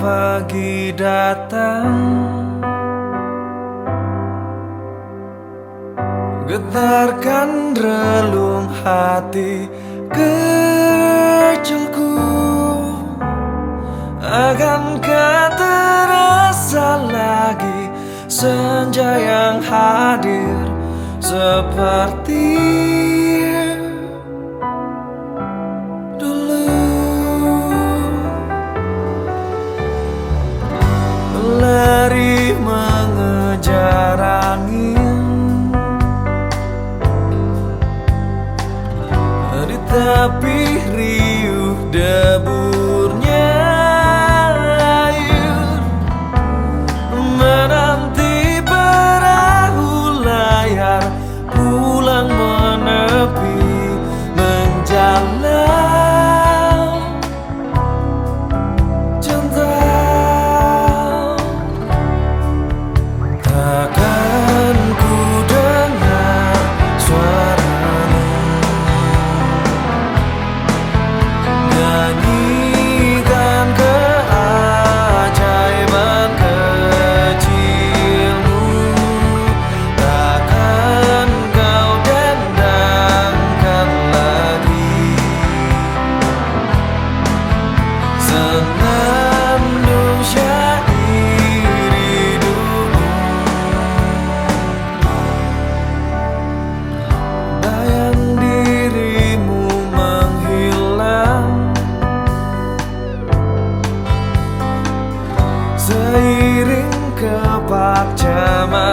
pagi datang. Getarkan relung hati kecilku Akankah terasa lagi senja yang hadir seperti the kepak cemas.